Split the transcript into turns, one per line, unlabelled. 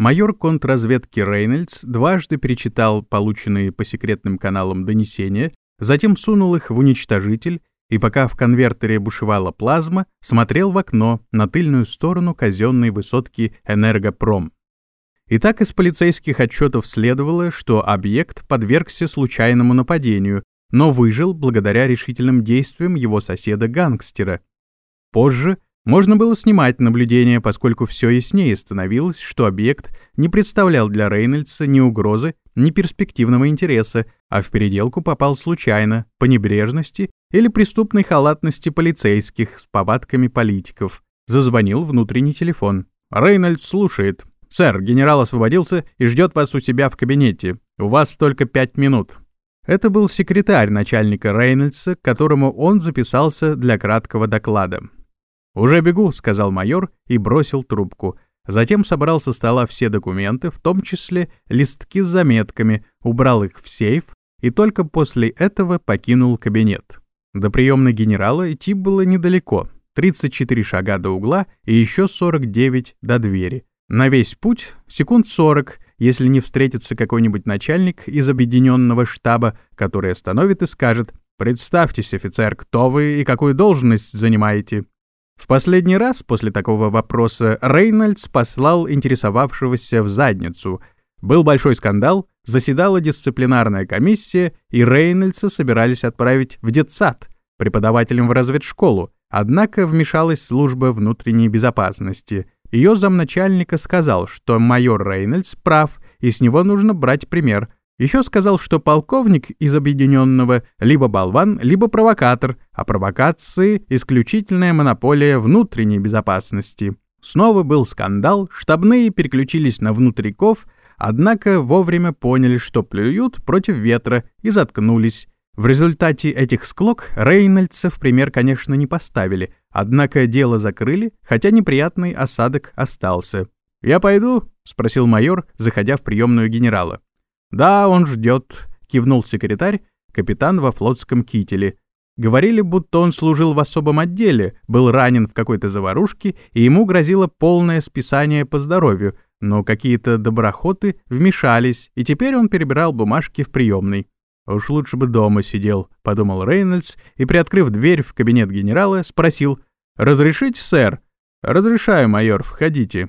майор контрразведки Рейнольдс дважды перечитал полученные по секретным каналам донесения, затем сунул их в уничтожитель и пока в конвертере бушевала плазма, смотрел в окно на тыльную сторону казенной высотки «Энергопром». Итак, из полицейских отчетов следовало, что объект подвергся случайному нападению, но выжил благодаря решительным действиям его соседа-гангстера. Позже можно было снимать наблюдение, поскольку все яснее становилось, что объект не представлял для Рейнольдса ни угрозы, ни перспективного интереса, а в переделку попал случайно, по небрежности или преступной халатности полицейских с повадками политиков. Зазвонил внутренний телефон. Рейнольдс слушает. «Сэр, генерал освободился и ждет вас у себя в кабинете. У вас только пять минут». Это был секретарь начальника Рейнольдса, которому он записался для краткого доклада. «Уже бегу», — сказал майор и бросил трубку. Затем собрал со стола все документы, в том числе листки с заметками, убрал их в сейф и только после этого покинул кабинет. До приемной генерала идти было недалеко, 34 шага до угла и еще 49 до двери. На весь путь секунд 40, если не встретится какой-нибудь начальник из объединенного штаба, который остановит и скажет «Представьтесь, офицер, кто вы и какую должность занимаете?» В последний раз после такого вопроса Рейнольдс послал интересовавшегося в задницу. Был большой скандал, заседала дисциплинарная комиссия, и Рейнольдса собирались отправить в детсад, преподавателем в разведшколу, однако вмешалась служба внутренней безопасности. Ее замначальника сказал, что майор Рейнольдс прав, и с него нужно брать пример – еще сказал, что полковник из Объединенного либо болван, либо провокатор, а провокации — исключительная монополия внутренней безопасности. Снова был скандал, штабные переключились на внутриков, однако вовремя поняли, что плюют против ветра и заткнулись. В результате этих склок Рейнольдса в пример, конечно, не поставили, однако дело закрыли, хотя неприятный осадок остался. «Я пойду?» — спросил майор, заходя в приемную генерала. «Да, он ждет», — кивнул секретарь, капитан во флотском кителе. Говорили, будто он служил в особом отделе, был ранен в какой-то заварушке, и ему грозило полное списание по здоровью, но какие-то доброхоты вмешались, и теперь он перебирал бумажки в приемной. «Уж лучше бы дома сидел», — подумал Рейнольдс, и, приоткрыв дверь в кабинет генерала, спросил, «Разрешите, сэр?» «Разрешаю, майор, входите».